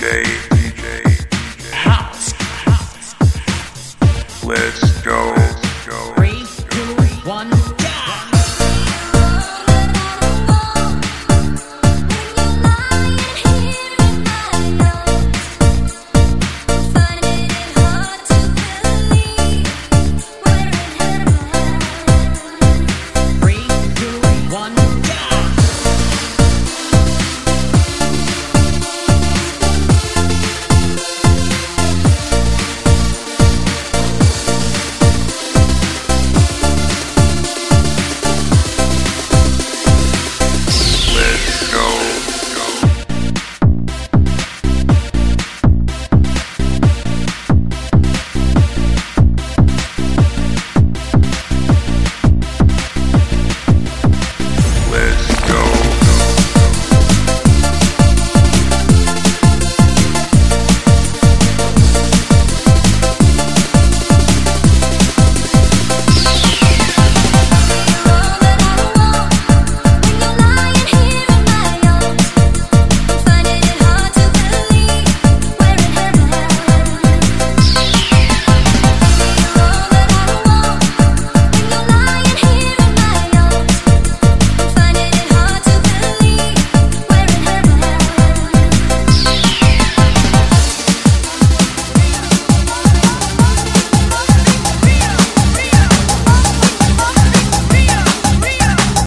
DJ